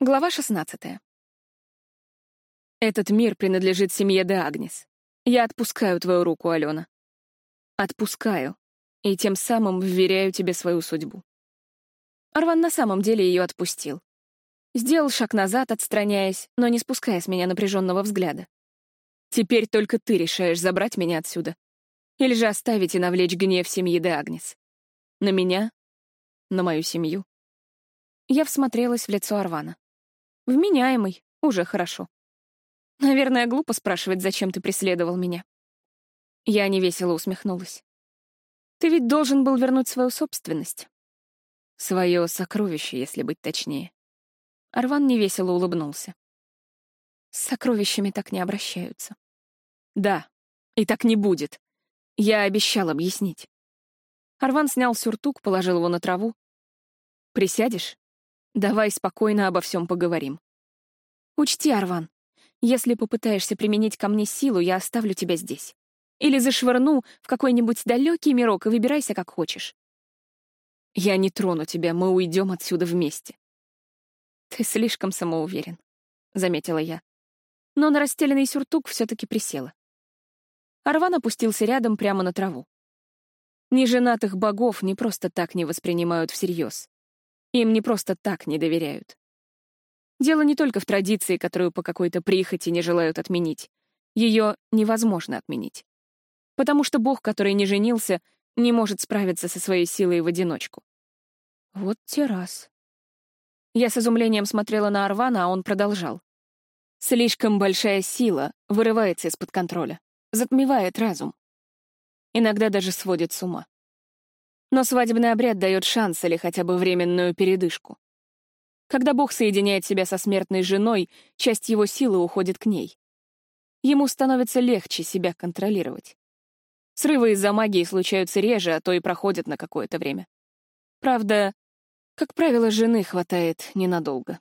Глава 16. Этот мир принадлежит семье Де Агнес. Я отпускаю твою руку, Алена. Отпускаю. И тем самым вверяю тебе свою судьбу. Арван на самом деле ее отпустил. Сделал шаг назад, отстраняясь, но не спуская с меня напряженного взгляда. Теперь только ты решаешь забрать меня отсюда. Или же оставить и навлечь гнев семьи Де Агнес. На меня, на мою семью. Я всмотрелась в лицо Арвана. Вменяемый, уже хорошо. Наверное, глупо спрашивать, зачем ты преследовал меня. Я невесело усмехнулась. Ты ведь должен был вернуть свою собственность. Свое сокровище, если быть точнее. Арван невесело улыбнулся. С сокровищами так не обращаются. Да, и так не будет. Я обещал объяснить. Арван снял сюртук, положил его на траву. Присядешь? Давай спокойно обо всем поговорим. Учти, Арван, если попытаешься применить ко мне силу, я оставлю тебя здесь. Или зашвырну в какой-нибудь далекий мирок и выбирайся как хочешь. Я не трону тебя, мы уйдем отсюда вместе. Ты слишком самоуверен, — заметила я. Но на расстеленный сюртук все-таки присела. Арван опустился рядом прямо на траву. Неженатых богов не просто так не воспринимают всерьез. Им не просто так не доверяют. Дело не только в традиции, которую по какой-то прихоти не желают отменить. Ее невозможно отменить. Потому что бог, который не женился, не может справиться со своей силой в одиночку. Вот те раз. Я с изумлением смотрела на Арвана, а он продолжал. Слишком большая сила вырывается из-под контроля, затмевает разум. Иногда даже сводит с ума. Но свадебный обряд дает шанс или хотя бы временную передышку. Когда Бог соединяет себя со смертной женой, часть его силы уходит к ней. Ему становится легче себя контролировать. Срывы из-за магии случаются реже, а то и проходят на какое-то время. Правда, как правило, жены хватает ненадолго.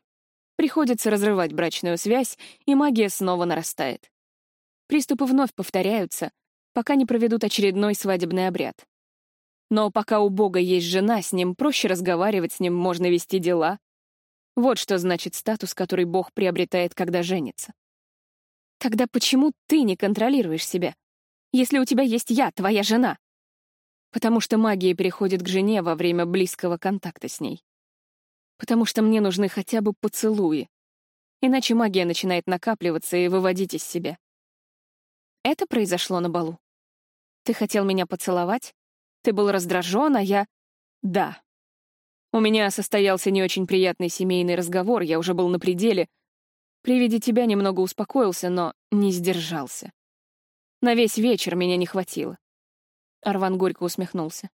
Приходится разрывать брачную связь, и магия снова нарастает. Приступы вновь повторяются, пока не проведут очередной свадебный обряд. Но пока у Бога есть жена, с ним проще разговаривать, с ним можно вести дела. Вот что значит статус, который Бог приобретает, когда женится. Тогда почему ты не контролируешь себя, если у тебя есть я, твоя жена? Потому что магия переходит к жене во время близкого контакта с ней. Потому что мне нужны хотя бы поцелуи. Иначе магия начинает накапливаться и выводить из себя. Это произошло на балу. Ты хотел меня поцеловать, ты был раздражен, а я... Да. У меня состоялся не очень приятный семейный разговор, я уже был на пределе. При виде тебя немного успокоился, но не сдержался. На весь вечер меня не хватило. Арван горько усмехнулся.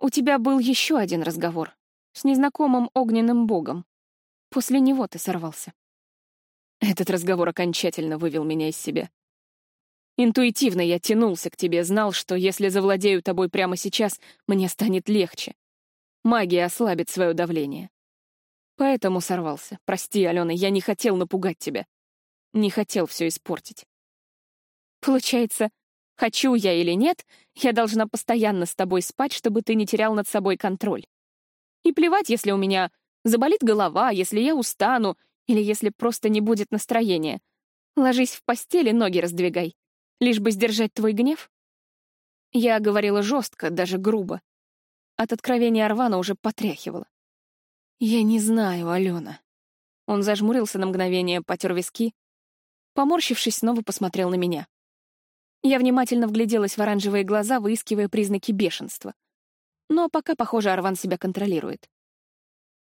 У тебя был еще один разговор с незнакомым огненным богом. После него ты сорвался. Этот разговор окончательно вывел меня из себя. Интуитивно я тянулся к тебе, знал, что если завладею тобой прямо сейчас, мне станет легче. Магия ослабит свое давление. Поэтому сорвался. Прости, Алена, я не хотел напугать тебя. Не хотел все испортить. Получается, хочу я или нет, я должна постоянно с тобой спать, чтобы ты не терял над собой контроль. И плевать, если у меня заболит голова, если я устану, или если просто не будет настроения. Ложись в постели, ноги раздвигай. Лишь бы сдержать твой гнев? Я говорила жестко, даже грубо. От откровения Арвана уже потряхивало. «Я не знаю, Алена». Он зажмурился на мгновение, потер виски. Поморщившись, снова посмотрел на меня. Я внимательно вгляделась в оранжевые глаза, выискивая признаки бешенства. Но пока, похоже, Арван себя контролирует.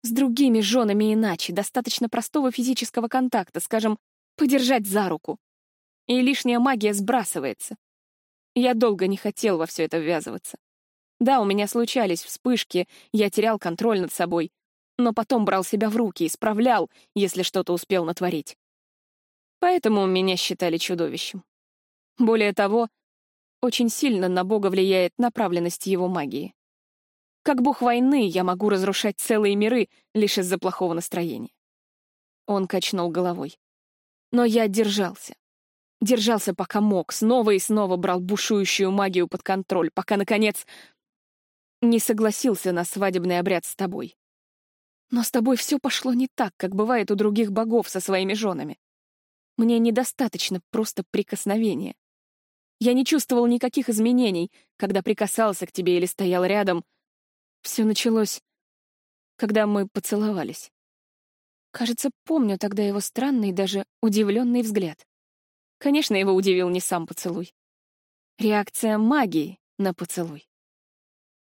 С другими женами иначе, достаточно простого физического контакта, скажем, подержать за руку, и лишняя магия сбрасывается. Я долго не хотел во все это ввязываться. Да, у меня случались вспышки, я терял контроль над собой, но потом брал себя в руки, исправлял, если что-то успел натворить. Поэтому меня считали чудовищем. Более того, очень сильно на Бога влияет направленность его магии. Как бог войны я могу разрушать целые миры лишь из-за плохого настроения. Он качнул головой. Но я держался. Держался пока мог, снова и снова брал бушующую магию под контроль, пока, наконец, не согласился на свадебный обряд с тобой. Но с тобой все пошло не так, как бывает у других богов со своими женами. Мне недостаточно просто прикосновения. Я не чувствовал никаких изменений, когда прикасался к тебе или стоял рядом. Все началось, когда мы поцеловались. Кажется, помню тогда его странный, даже удивленный взгляд. Конечно, его удивил не сам поцелуй. Реакция магии на поцелуй.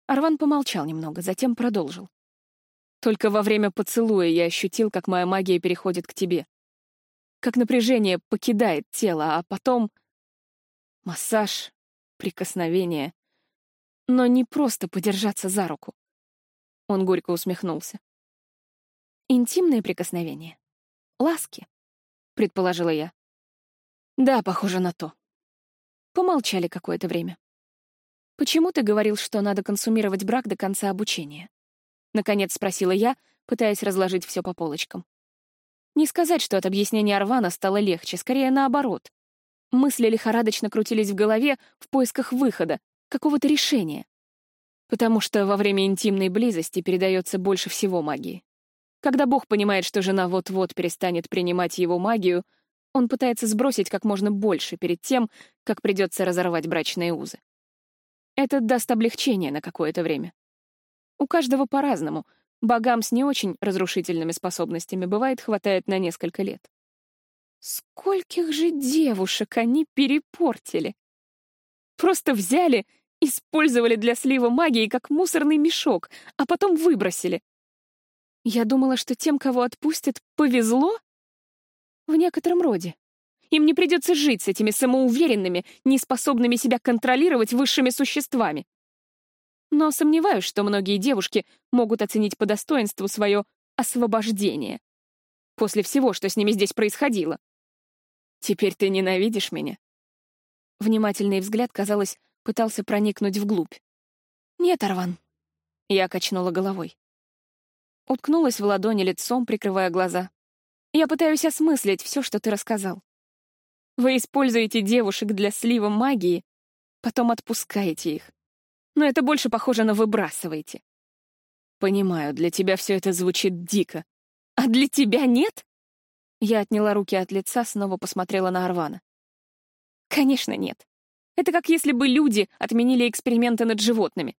Арван помолчал немного, затем продолжил. Только во время поцелуя я ощутил, как моя магия переходит к тебе. Как напряжение покидает тело, а потом... Массаж, прикосновение. Но не просто подержаться за руку. Он горько усмехнулся. Интимные прикосновения. Ласки, предположила я. Да, похоже на то. Помолчали какое-то время. Почему ты говорил, что надо консумировать брак до конца обучения? Наконец спросила я, пытаясь разложить все по полочкам. Не сказать, что от объяснения Арвана стало легче, скорее наоборот. Мысли лихорадочно крутились в голове в поисках выхода, какого-то решения. Потому что во время интимной близости передается больше всего магии. Когда Бог понимает, что жена вот-вот перестанет принимать его магию, он пытается сбросить как можно больше перед тем, как придется разорвать брачные узы. Это даст облегчение на какое-то время. У каждого по-разному. Богам с не очень разрушительными способностями бывает хватает на несколько лет. Скольких же девушек они перепортили? Просто взяли, использовали для слива магии как мусорный мешок, а потом выбросили. Я думала, что тем, кого отпустят, повезло? В некотором роде. Им не придется жить с этими самоуверенными, неспособными себя контролировать высшими существами. Но сомневаюсь, что многие девушки могут оценить по достоинству свое освобождение. После всего, что с ними здесь происходило. Теперь ты ненавидишь меня? Внимательный взгляд, казалось, пытался проникнуть вглубь. Нет, Арван. Я качнула головой. Уткнулась в ладони лицом, прикрывая глаза. Я пытаюсь осмыслить все, что ты рассказал. Вы используете девушек для слива магии, потом отпускаете их но это больше похоже на «выбрасывайте». Понимаю, для тебя все это звучит дико. А для тебя нет? Я отняла руки от лица, снова посмотрела на Арвана. Конечно, нет. Это как если бы люди отменили эксперименты над животными.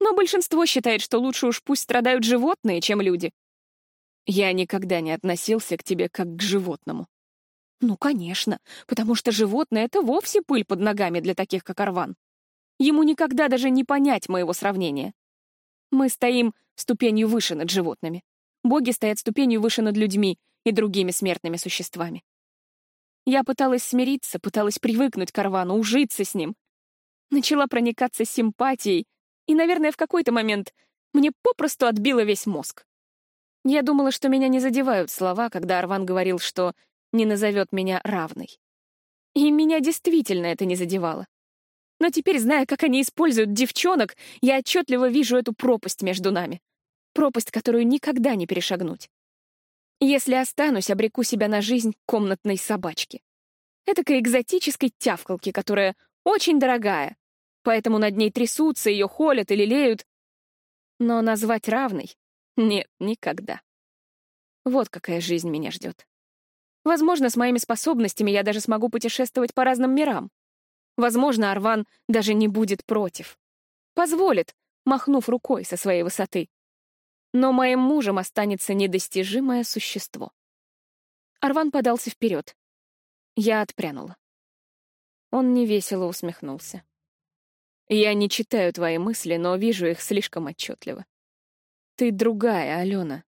Но большинство считает, что лучше уж пусть страдают животные, чем люди. Я никогда не относился к тебе как к животному. Ну, конечно, потому что животное — это вовсе пыль под ногами для таких, как Арван. Ему никогда даже не понять моего сравнения. Мы стоим ступенью выше над животными. Боги стоят ступенью выше над людьми и другими смертными существами. Я пыталась смириться, пыталась привыкнуть к Арвану, ужиться с ним. Начала проникаться симпатией, и, наверное, в какой-то момент мне попросту отбило весь мозг. Я думала, что меня не задевают слова, когда Арван говорил, что не назовет меня равной. И меня действительно это не задевало. Но теперь, зная, как они используют девчонок, я отчетливо вижу эту пропасть между нами. Пропасть, которую никогда не перешагнуть. Если останусь, обреку себя на жизнь комнатной собачки. Этакой экзотической тявкалки, которая очень дорогая, поэтому над ней трясутся, ее холят и лелеют. Но назвать равной — нет, никогда. Вот какая жизнь меня ждет. Возможно, с моими способностями я даже смогу путешествовать по разным мирам. Возможно, Арван даже не будет против. Позволит, махнув рукой со своей высоты. Но моим мужем останется недостижимое существо. Арван подался вперед. Я отпрянула. Он невесело усмехнулся. Я не читаю твои мысли, но вижу их слишком отчетливо. Ты другая, Алена.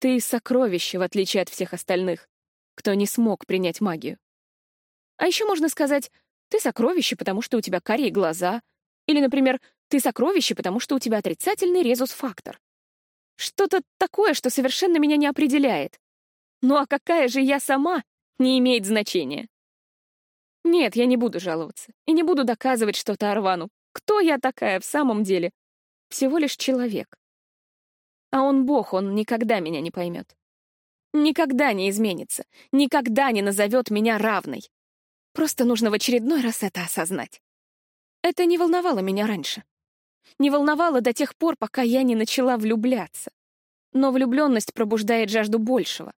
Ты сокровище, в отличие от всех остальных, кто не смог принять магию. А еще можно сказать, ты сокровище, потому что у тебя карие глаза. Или, например, ты сокровище, потому что у тебя отрицательный резус-фактор. Что-то такое, что совершенно меня не определяет. Ну а какая же я сама, не имеет значения. Нет, я не буду жаловаться. И не буду доказывать что-то Арвану. Кто я такая в самом деле? Всего лишь человек. А он бог, он никогда меня не поймет. Никогда не изменится, никогда не назовет меня равной. Просто нужно в очередной раз это осознать. Это не волновало меня раньше. Не волновало до тех пор, пока я не начала влюбляться. но влюбленность пробуждает жажду большего.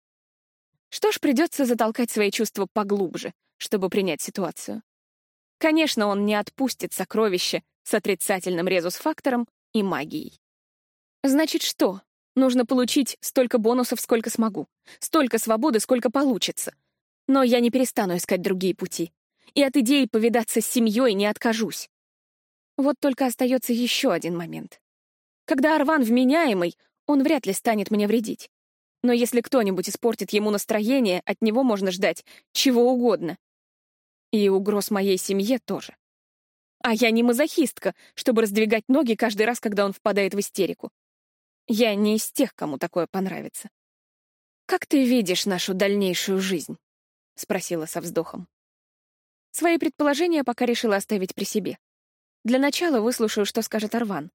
Что ж, придется затолкать свои чувства поглубже, чтобы принять ситуацию. Конечно, он не отпустит сокровище с отрицательным резус-фактором и магией. Значит, что? Нужно получить столько бонусов, сколько смогу, столько свободы, сколько получится. Но я не перестану искать другие пути. И от идеи повидаться с семьей не откажусь. Вот только остается еще один момент. Когда Арван вменяемый, он вряд ли станет мне вредить. Но если кто-нибудь испортит ему настроение, от него можно ждать чего угодно. И угроз моей семье тоже. А я не мазохистка, чтобы раздвигать ноги каждый раз, когда он впадает в истерику. Я не из тех, кому такое понравится. «Как ты видишь нашу дальнейшую жизнь?» — спросила со вздохом. Свои предположения пока решила оставить при себе. Для начала выслушаю, что скажет Арван.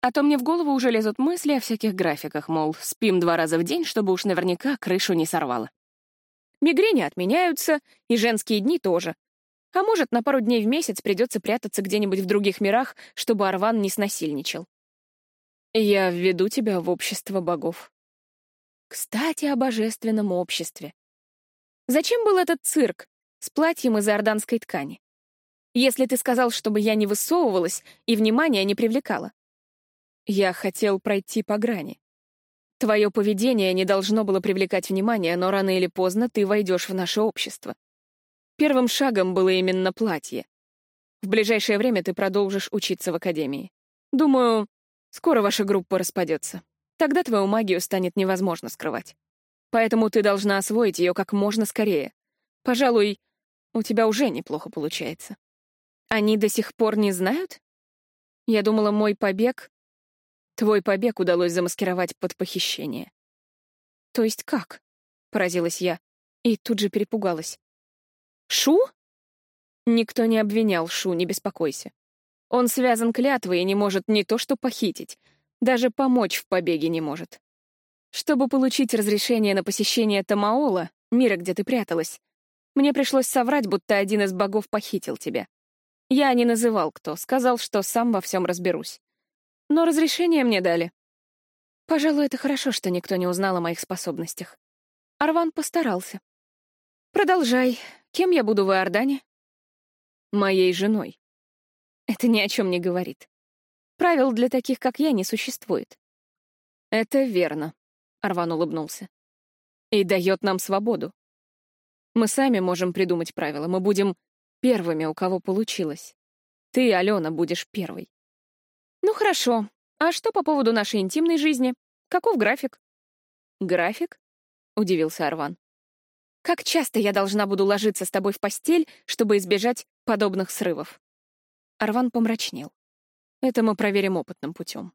А то мне в голову уже лезут мысли о всяких графиках, мол, спим два раза в день, чтобы уж наверняка крышу не сорвало. Мигрени отменяются, и женские дни тоже. А может, на пару дней в месяц придется прятаться где-нибудь в других мирах, чтобы Арван не снасильничал. Я введу тебя в общество богов. Кстати, о божественном обществе. Зачем был этот цирк с платьем из иорданской ткани? Если ты сказал, чтобы я не высовывалась и внимания не привлекала. Я хотел пройти по грани. Твое поведение не должно было привлекать внимание, но рано или поздно ты войдешь в наше общество. Первым шагом было именно платье. В ближайшее время ты продолжишь учиться в академии. Думаю, скоро ваша группа распадется. Тогда твою магию станет невозможно скрывать. Поэтому ты должна освоить ее как можно скорее. Пожалуй, у тебя уже неплохо получается. Они до сих пор не знают? Я думала, мой побег Твой побег удалось замаскировать под похищение. То есть как? Поразилась я и тут же перепугалась. Шу? Никто не обвинял Шу, не беспокойся. Он связан клятвой и не может не то что похитить, даже помочь в побеге не может. Чтобы получить разрешение на посещение Тамаола, мира, где ты пряталась, мне пришлось соврать, будто один из богов похитил тебя. Я не называл кто, сказал, что сам во всем разберусь но разрешение мне дали. Пожалуй, это хорошо, что никто не узнал о моих способностях. Арван постарался. Продолжай. Кем я буду в Иордане? Моей женой. Это ни о чем не говорит. Правил для таких, как я, не существует. Это верно, Арван улыбнулся. И дает нам свободу. Мы сами можем придумать правила. Мы будем первыми, у кого получилось. Ты, Алена, будешь первой. «Ну хорошо. А что по поводу нашей интимной жизни? Каков график?» «График?» — удивился Арван. «Как часто я должна буду ложиться с тобой в постель, чтобы избежать подобных срывов?» Арван помрачнел. «Это мы проверим опытным путем.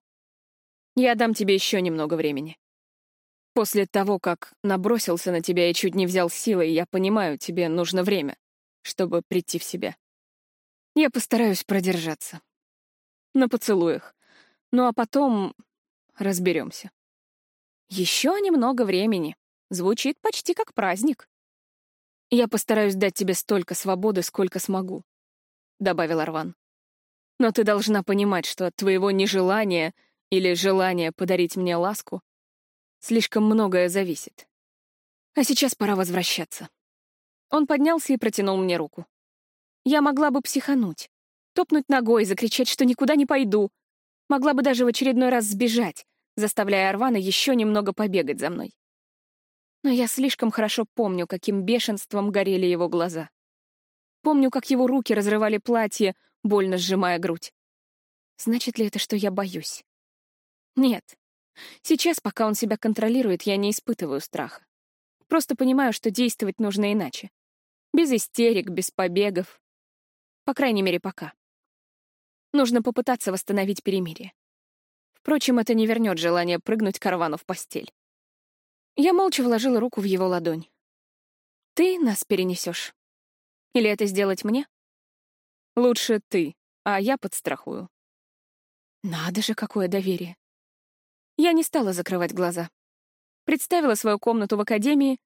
Я дам тебе еще немного времени. После того, как набросился на тебя и чуть не взял силой, я понимаю, тебе нужно время, чтобы прийти в себя. Я постараюсь продержаться на поцелуях. Ну а потом разберемся. Еще немного времени. Звучит почти как праздник. Я постараюсь дать тебе столько свободы, сколько смогу, — добавил Арван. Но ты должна понимать, что от твоего нежелания или желания подарить мне ласку слишком многое зависит. А сейчас пора возвращаться. Он поднялся и протянул мне руку. Я могла бы психануть, топнуть ногой, закричать, что никуда не пойду. Могла бы даже в очередной раз сбежать, заставляя Арвана еще немного побегать за мной. Но я слишком хорошо помню, каким бешенством горели его глаза. Помню, как его руки разрывали платье, больно сжимая грудь. Значит ли это, что я боюсь? Нет. Сейчас, пока он себя контролирует, я не испытываю страха. Просто понимаю, что действовать нужно иначе. Без истерик, без побегов. По крайней мере, пока. Нужно попытаться восстановить перемирие. Впрочем, это не вернет желание прыгнуть каравану в постель. Я молча вложила руку в его ладонь. «Ты нас перенесешь. Или это сделать мне?» «Лучше ты, а я подстрахую». Надо же, какое доверие. Я не стала закрывать глаза. Представила свою комнату в академии,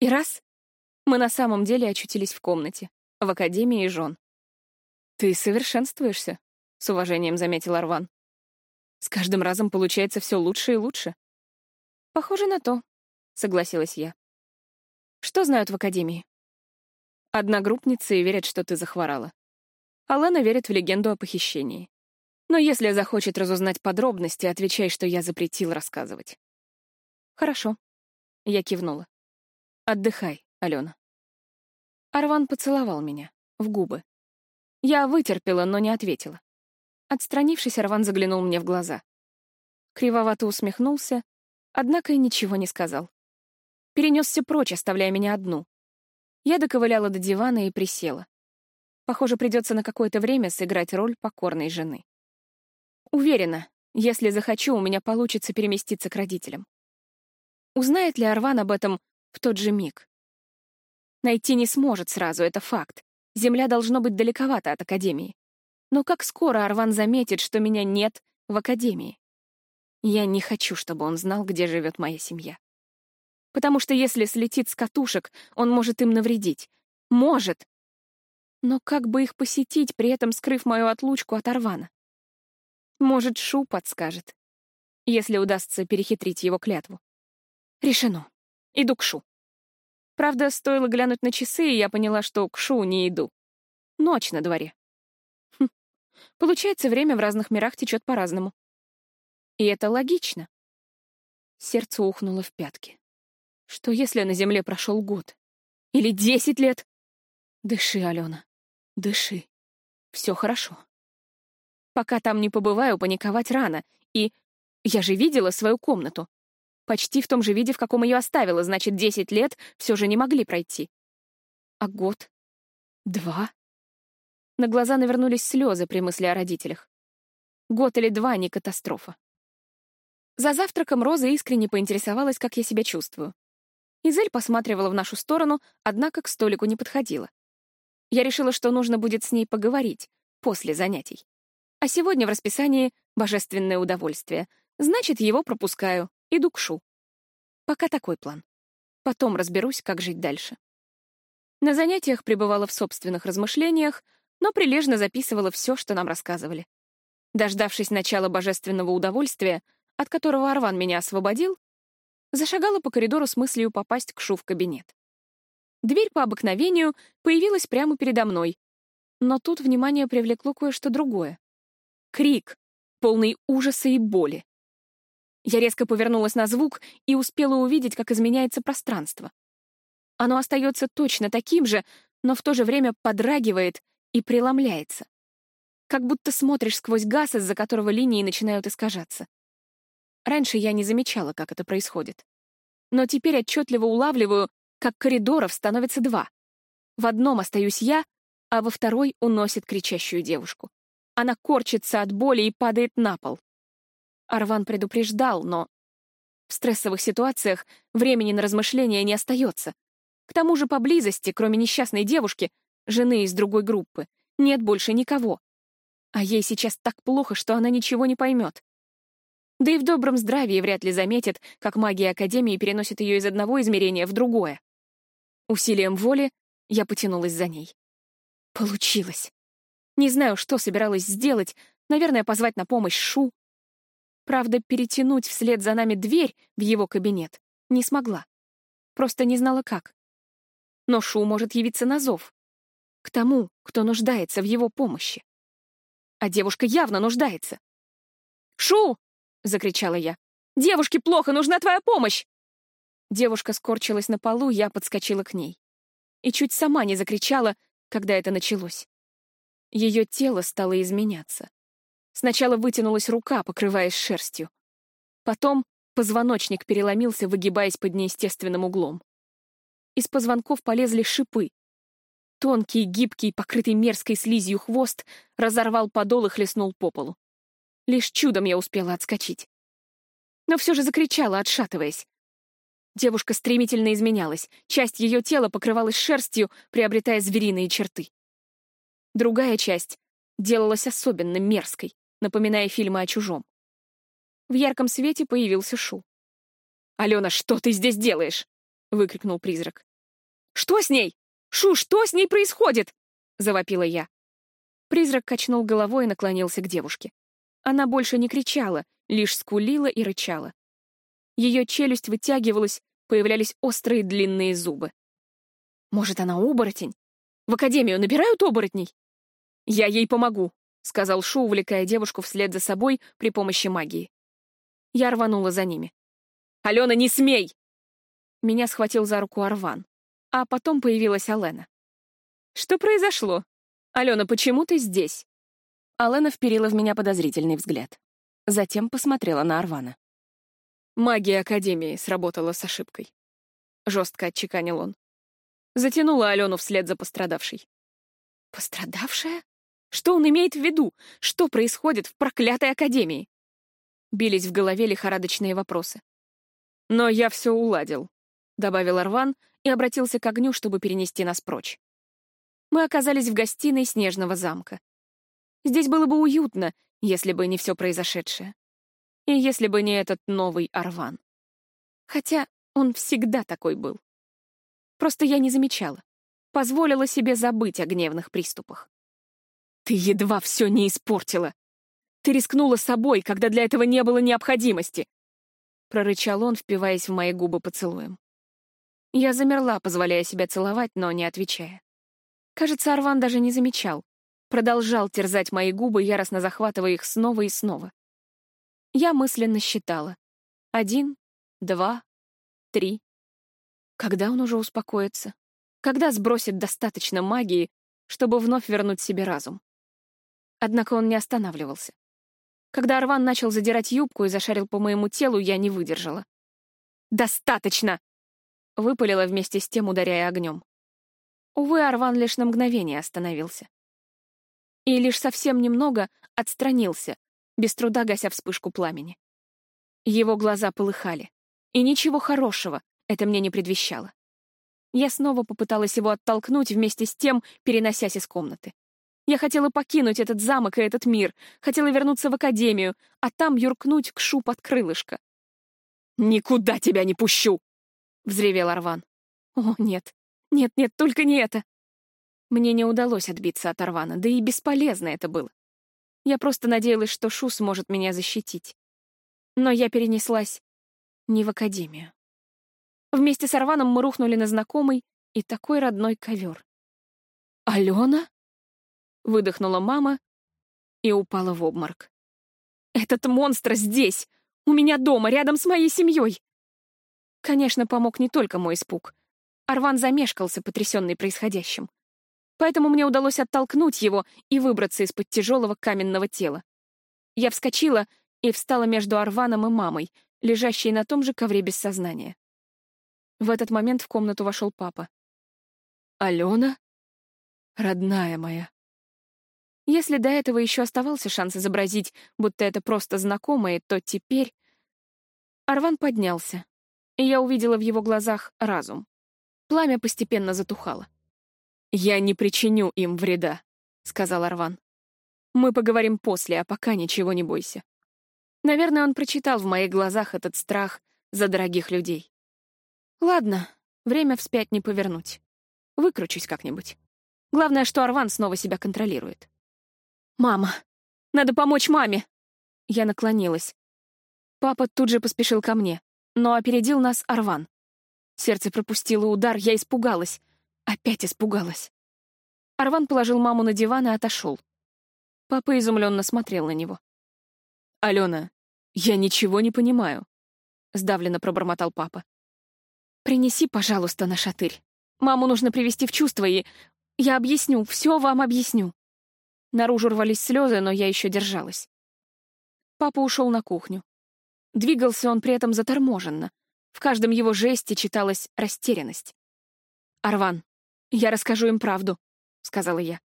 и раз — мы на самом деле очутились в комнате, в академии жен. «Ты совершенствуешься», — с уважением заметил Арван. «С каждым разом получается все лучше и лучше». Похоже на то, согласилась я. Что знают в академии? Одногруппницы верят, что ты захворала. Алана верит в легенду о похищении. Но если захочет разузнать подробности, отвечай, что я запретил рассказывать. Хорошо. Я кивнула. Отдыхай, Алена. Арван поцеловал меня в губы. Я вытерпела, но не ответила. Отстранившись, Арван заглянул мне в глаза. Кривовато усмехнулся, однако и ничего не сказал. Перенесся прочь, оставляя меня одну. Я доковыляла до дивана и присела. Похоже, придется на какое-то время сыграть роль покорной жены. Уверена, если захочу, у меня получится переместиться к родителям. Узнает ли Арван об этом в тот же миг? Найти не сможет сразу, это факт. Земля должно быть далековато от Академии. Но как скоро Арван заметит, что меня нет в Академии? Я не хочу, чтобы он знал, где живет моя семья. Потому что если слетит с катушек, он может им навредить. Может. Но как бы их посетить, при этом скрыв мою отлучку от Арвана? Может, Шу подскажет, если удастся перехитрить его клятву. Решено. Иду к Шу. Правда, стоило глянуть на часы, и я поняла, что к Шу не иду. Ночь на дворе. Хм. Получается, время в разных мирах течет по-разному. И это логично. Сердце ухнуло в пятки. Что если на Земле прошел год? Или десять лет? Дыши, Алена, дыши. Все хорошо. Пока там не побываю, паниковать рано. И я же видела свою комнату. Почти в том же виде, в каком ее оставила, значит, десять лет все же не могли пройти. А год? Два? На глаза навернулись слезы при мысли о родителях. Год или два — не катастрофа. За завтраком Роза искренне поинтересовалась, как я себя чувствую. Изель посматривала в нашу сторону, однако к столику не подходила. Я решила, что нужно будет с ней поговорить после занятий. А сегодня в расписании божественное удовольствие, значит, его пропускаю, Иду к Шу. Пока такой план. Потом разберусь, как жить дальше. На занятиях пребывала в собственных размышлениях, но прилежно записывала все, что нам рассказывали. Дождавшись начала божественного удовольствия, от которого Арван меня освободил, зашагала по коридору с мыслью попасть к Шу в кабинет. Дверь по обыкновению появилась прямо передо мной, но тут внимание привлекло кое-что другое. Крик, полный ужаса и боли. Я резко повернулась на звук и успела увидеть, как изменяется пространство. Оно остается точно таким же, но в то же время подрагивает и преломляется. Как будто смотришь сквозь газ, из-за которого линии начинают искажаться. Раньше я не замечала, как это происходит. Но теперь отчетливо улавливаю, как коридоров становится два. В одном остаюсь я, а во второй уносит кричащую девушку. Она корчится от боли и падает на пол. Арван предупреждал, но в стрессовых ситуациях времени на размышления не остается. К тому же поблизости, кроме несчастной девушки, жены из другой группы, нет больше никого. А ей сейчас так плохо, что она ничего не поймет. Да и в добром здравии вряд ли заметит, как магия Академии переносит ее из одного измерения в другое. Усилием воли я потянулась за ней. Получилось. Не знаю, что собиралась сделать, наверное, позвать на помощь Шу, Правда, перетянуть вслед за нами дверь в его кабинет не смогла. Просто не знала, как. Но Шу может явиться на зов. К тому, кто нуждается в его помощи. А девушка явно нуждается. «Шу!» — закричала я. «Девушке плохо, нужна твоя помощь!» Девушка скорчилась на полу, я подскочила к ней. И чуть сама не закричала, когда это началось. Ее тело стало изменяться. Сначала вытянулась рука, покрываясь шерстью. Потом позвоночник переломился, выгибаясь под неестественным углом. Из позвонков полезли шипы. Тонкий, гибкий, покрытый мерзкой слизью хвост разорвал подол и хлестнул по полу. Лишь чудом я успела отскочить. Но все же закричала, отшатываясь. Девушка стремительно изменялась, часть ее тела покрывалась шерстью, приобретая звериные черты. Другая часть делалась особенно мерзкой напоминая фильмы о чужом. В ярком свете появился Шу. «Алена, что ты здесь делаешь?» — выкрикнул призрак. «Что с ней? Шу, что с ней происходит?» — завопила я. Призрак качнул головой и наклонился к девушке. Она больше не кричала, лишь скулила и рычала. Ее челюсть вытягивалась, появлялись острые длинные зубы. Может, она оборотень? В академию набирают оборотней? Я ей помогу, — сказал Шу, увлекая девушку вслед за собой при помощи магии. Я рванула за ними. «Алена, не смей!» Меня схватил за руку Арван, а потом появилась Алена. «Что произошло? Алена, почему ты здесь?» Алена вперила в меня подозрительный взгляд. Затем посмотрела на Арвана. Магия Академии сработала с ошибкой. Жестко отчеканил он. Затянула Алену вслед за пострадавшей. Пострадавшая? Что он имеет в виду? Что происходит в проклятой Академии? Бились в голове лихорадочные вопросы. «Но я все уладил», — добавил Арван и обратился к огню, чтобы перенести нас прочь. Мы оказались в гостиной Снежного замка. Здесь было бы уютно, если бы не все произошедшее. И если бы не этот новый Арван. Хотя он всегда такой был. Просто я не замечала. Позволила себе забыть о гневных приступах. «Ты едва все не испортила. Ты рискнула собой, когда для этого не было необходимости!» Прорычал он, впиваясь в мои губы поцелуем. Я замерла, позволяя себя целовать, но не отвечая. Кажется, Арван даже не замечал. Продолжал терзать мои губы, яростно захватывая их снова и снова. Я мысленно считала. Один, два, три. Когда он уже успокоится? Когда сбросит достаточно магии, чтобы вновь вернуть себе разум? Однако он не останавливался. Когда Арван начал задирать юбку и зашарил по моему телу, я не выдержала. «Достаточно!» — выпалила вместе с тем, ударяя огнем. Увы, Арван лишь на мгновение остановился. И лишь совсем немного отстранился, без труда гася вспышку пламени. Его глаза полыхали, и ничего хорошего это мне не предвещало. Я снова попыталась его оттолкнуть вместе с тем, переносясь из комнаты. Я хотела покинуть этот замок и этот мир, хотела вернуться в академию, а там юркнуть к Шу под крылышко. «Никуда тебя не пущу!» — взревел Арван. «О, нет, нет, нет, только не это!» Мне не удалось отбиться от Арвана, да и бесполезно это было. Я просто надеялась, что Шу сможет меня защитить. Но я перенеслась не в академию. Вместе с Арваном мы рухнули на знакомый и такой родной ковер. «Алена?» — выдохнула мама и упала в обморок. «Этот монстр здесь! У меня дома, рядом с моей семьей!» Конечно, помог не только мой испуг. Арван замешкался, потрясенный происходящим поэтому мне удалось оттолкнуть его и выбраться из-под тяжелого каменного тела. Я вскочила и встала между Арваном и мамой, лежащей на том же ковре без сознания. В этот момент в комнату вошел папа. «Алена? Родная моя». Если до этого еще оставался шанс изобразить, будто это просто знакомые, то теперь... Арван поднялся, и я увидела в его глазах разум. Пламя постепенно затухало. «Я не причиню им вреда», — сказал Арван. «Мы поговорим после, а пока ничего не бойся». Наверное, он прочитал в моих глазах этот страх за дорогих людей. Ладно, время вспять не повернуть. Выкручусь как-нибудь. Главное, что Арван снова себя контролирует. «Мама! Надо помочь маме!» Я наклонилась. Папа тут же поспешил ко мне, но опередил нас Арван. Сердце пропустило удар, я испугалась. Опять испугалась. Арван положил маму на диван и отошел. Папа изумленно смотрел на него. «Алена, я ничего не понимаю», — сдавленно пробормотал папа. «Принеси, пожалуйста, на шатырь. Маму нужно привести в чувство, и я объясню, все вам объясню». Наружу рвались слезы, но я еще держалась. Папа ушел на кухню. Двигался он при этом заторможенно. В каждом его жесте читалась растерянность. «Арван, «Я расскажу им правду», — сказала я.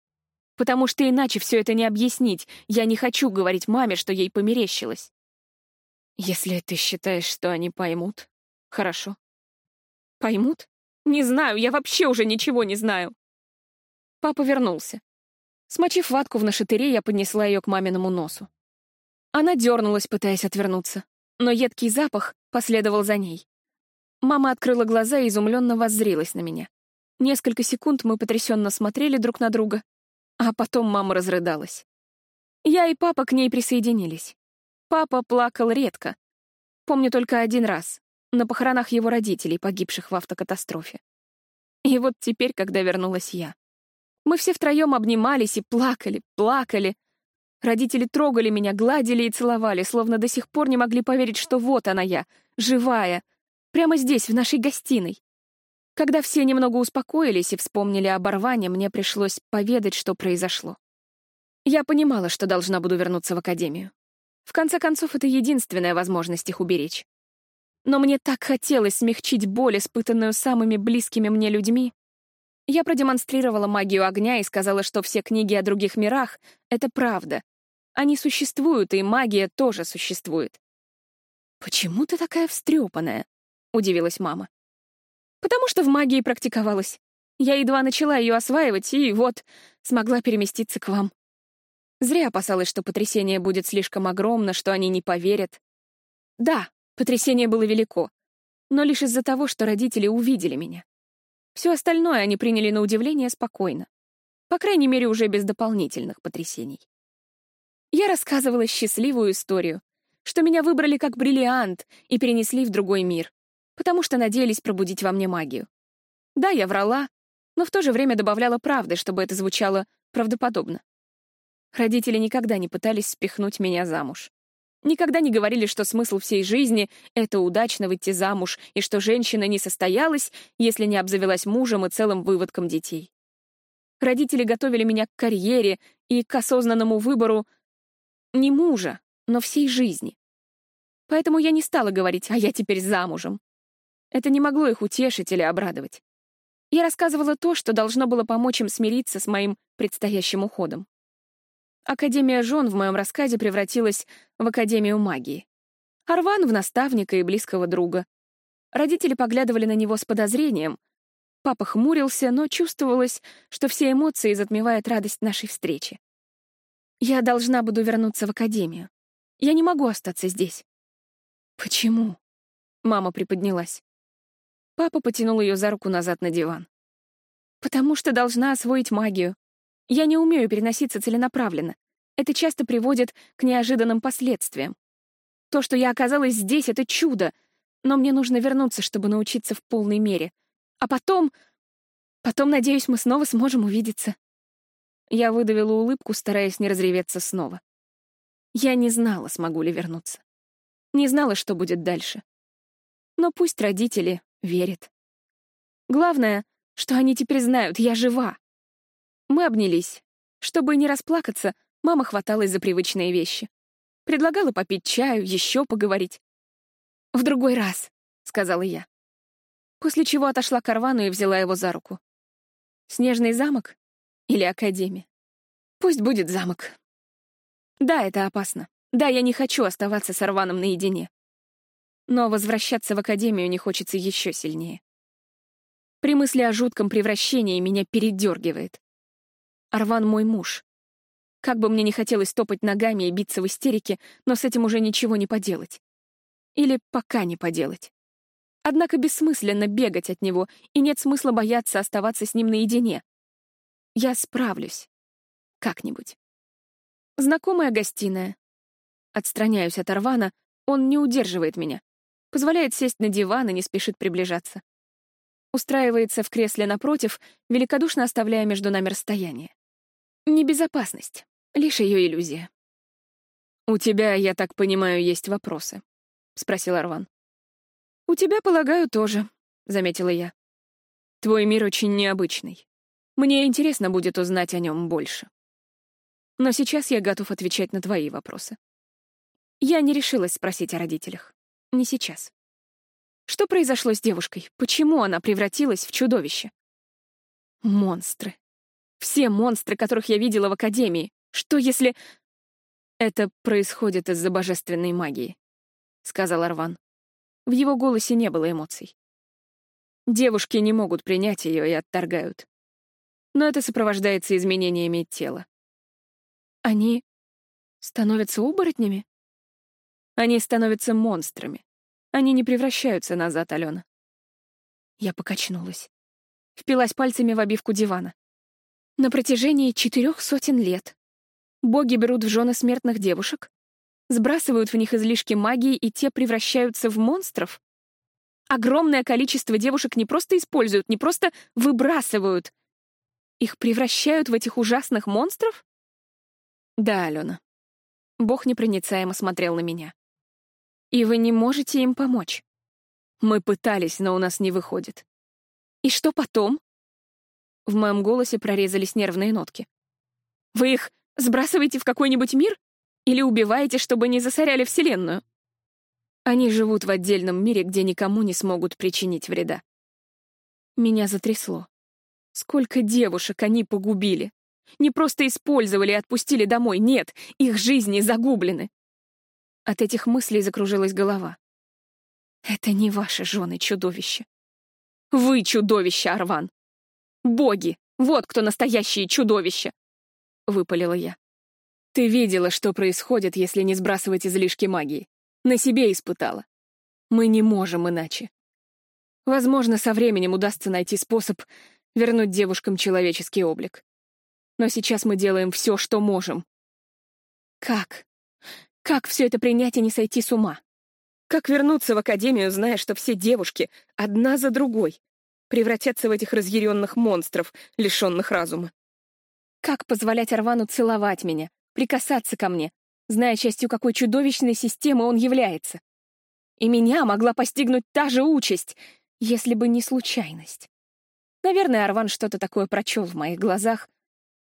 «Потому что иначе все это не объяснить. Я не хочу говорить маме, что ей померещилось». «Если ты считаешь, что они поймут, хорошо». «Поймут? Не знаю, я вообще уже ничего не знаю». Папа вернулся. Смочив ватку в нашатыре, я поднесла ее к маминому носу. Она дернулась, пытаясь отвернуться, но едкий запах последовал за ней. Мама открыла глаза и изумленно воззрилась на меня. Несколько секунд мы потрясенно смотрели друг на друга, а потом мама разрыдалась. Я и папа к ней присоединились. Папа плакал редко. Помню только один раз, на похоронах его родителей, погибших в автокатастрофе. И вот теперь, когда вернулась я. Мы все втроем обнимались и плакали, плакали. Родители трогали меня, гладили и целовали, словно до сих пор не могли поверить, что вот она я, живая, прямо здесь, в нашей гостиной. Когда все немного успокоились и вспомнили об Орване, мне пришлось поведать, что произошло. Я понимала, что должна буду вернуться в академию. В конце концов, это единственная возможность их уберечь. Но мне так хотелось смягчить боль, испытанную самыми близкими мне людьми. Я продемонстрировала магию огня и сказала, что все книги о других мирах — это правда. Они существуют, и магия тоже существует. «Почему ты такая встрепанная?» — удивилась мама. «Потому что в магии практиковалась. Я едва начала ее осваивать, и вот, смогла переместиться к вам. Зря опасалась, что потрясение будет слишком огромно, что они не поверят. Да, потрясение было велико, но лишь из-за того, что родители увидели меня. Все остальное они приняли на удивление спокойно. По крайней мере, уже без дополнительных потрясений. Я рассказывала счастливую историю, что меня выбрали как бриллиант и перенесли в другой мир, потому что надеялись пробудить во мне магию. Да, я врала, но в то же время добавляла правды, чтобы это звучало правдоподобно. Родители никогда не пытались спихнуть меня замуж. Никогда не говорили, что смысл всей жизни — это удачно выйти замуж, и что женщина не состоялась, если не обзавелась мужем и целым выводком детей. Родители готовили меня к карьере и к осознанному выбору не мужа, но всей жизни. Поэтому я не стала говорить «а я теперь замужем». Это не могло их утешить или обрадовать. Я рассказывала то, что должно было помочь им смириться с моим предстоящим уходом. Академия жен в моем рассказе превратилась в Академию магии. Арван — в наставника и близкого друга. Родители поглядывали на него с подозрением. Папа хмурился, но чувствовалось, что все эмоции затмевает радость нашей встречи. Я должна буду вернуться в Академию. Я не могу остаться здесь. Почему? Мама приподнялась. Папа потянул ее за руку назад на диван. Потому что должна освоить магию. Я не умею переноситься целенаправленно. Это часто приводит к неожиданным последствиям. То, что я оказалась здесь, — это чудо, но мне нужно вернуться, чтобы научиться в полной мере. А потом... Потом, надеюсь, мы снова сможем увидеться. Я выдавила улыбку, стараясь не разреветься снова. Я не знала, смогу ли вернуться. Не знала, что будет дальше. Но пусть родители верят. Главное, что они теперь знают, я жива. Мы обнялись. Чтобы не расплакаться, мама хваталась за привычные вещи. Предлагала попить чаю, еще поговорить. «В другой раз», — сказала я. После чего отошла к Арвану и взяла его за руку. «Снежный замок? Или Академия? Пусть будет замок. Да, это опасно. Да, я не хочу оставаться с Арваном наедине. Но возвращаться в Академию не хочется еще сильнее. При мысли о жутком превращении меня передергивает. Арван мой муж. Как бы мне не хотелось топать ногами и биться в истерике, но с этим уже ничего не поделать. Или пока не поделать. Однако бессмысленно бегать от него, и нет смысла бояться оставаться с ним наедине. Я справлюсь. Как-нибудь. Знакомая гостиная. Отстраняюсь от Арвана, он не удерживает меня. Позволяет сесть на диван и не спешит приближаться. Устраивается в кресле напротив, великодушно оставляя между нами расстояние. Небезопасность, лишь ее иллюзия. «У тебя, я так понимаю, есть вопросы?» — спросил Арван. «У тебя, полагаю, тоже», — заметила я. «Твой мир очень необычный. Мне интересно будет узнать о нем больше. Но сейчас я готов отвечать на твои вопросы. Я не решилась спросить о родителях. Не сейчас. Что произошло с девушкой? Почему она превратилась в чудовище? Монстры. Все монстры, которых я видела в Академии. Что если... Это происходит из-за божественной магии, — сказал Арван. В его голосе не было эмоций. Девушки не могут принять ее и отторгают. Но это сопровождается изменениями тела. Они становятся оборотнями? Они становятся монстрами. Они не превращаются назад, Алена. Я покачнулась. Впилась пальцами в обивку дивана. На протяжении четырех сотен лет боги берут в жены смертных девушек, Сбрасывают в них излишки магии, и те превращаются в монстров? Огромное количество девушек не просто используют, не просто выбрасывают. Их превращают в этих ужасных монстров? Да, Алена. Бог непроницаемо смотрел на меня. И вы не можете им помочь. Мы пытались, но у нас не выходит. И что потом? В моем голосе прорезались нервные нотки. Вы их сбрасываете в какой-нибудь мир? Или убиваете, чтобы не засоряли Вселенную? Они живут в отдельном мире, где никому не смогут причинить вреда. Меня затрясло. Сколько девушек они погубили. Не просто использовали и отпустили домой, нет, их жизни загублены. От этих мыслей закружилась голова. Это не ваши жены чудовища. Вы чудовище, Арван. Боги, вот кто настоящие чудовища, — выпалила я. Ты видела, что происходит, если не сбрасывать излишки магии. На себе испытала. Мы не можем иначе. Возможно, со временем удастся найти способ вернуть девушкам человеческий облик. Но сейчас мы делаем все, что можем. Как? Как все это принять и не сойти с ума? Как вернуться в академию, зная, что все девушки, одна за другой, превратятся в этих разъяренных монстров, лишенных разума? Как позволять Арвану целовать меня, прикасаться ко мне, зная частью какой чудовищной системы он является. И меня могла постигнуть та же участь, если бы не случайность. Наверное, Арван что-то такое прочел в моих глазах.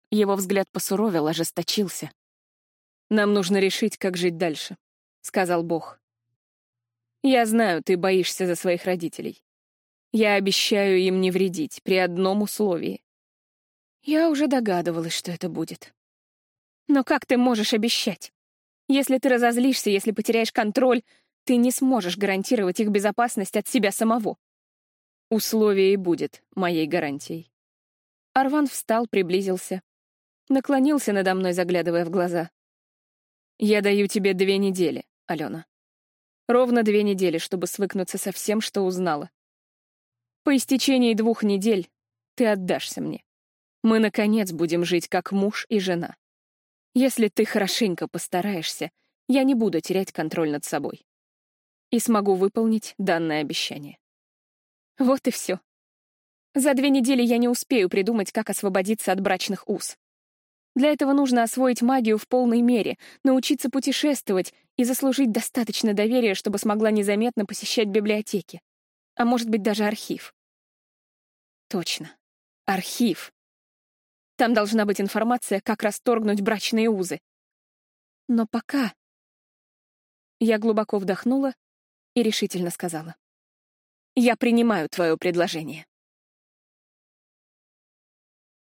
Его взгляд посуровил, ожесточился. «Нам нужно решить, как жить дальше», — сказал Бог. «Я знаю, ты боишься за своих родителей. Я обещаю им не вредить при одном условии». Я уже догадывалась, что это будет. Но как ты можешь обещать? Если ты разозлишься, если потеряешь контроль, ты не сможешь гарантировать их безопасность от себя самого. Условие и будет моей гарантией. Арван встал, приблизился. Наклонился надо мной, заглядывая в глаза. «Я даю тебе две недели, Алена. Ровно две недели, чтобы свыкнуться со всем, что узнала. По истечении двух недель ты отдашься мне. Мы, наконец, будем жить как муж и жена. Если ты хорошенько постараешься, я не буду терять контроль над собой. И смогу выполнить данное обещание. Вот и все. За две недели я не успею придумать, как освободиться от брачных уз. Для этого нужно освоить магию в полной мере, научиться путешествовать и заслужить достаточно доверия, чтобы смогла незаметно посещать библиотеки. А может быть, даже архив. Точно. Архив. Там должна быть информация, как расторгнуть брачные узы. Но пока... Я глубоко вдохнула и решительно сказала. «Я принимаю твое предложение».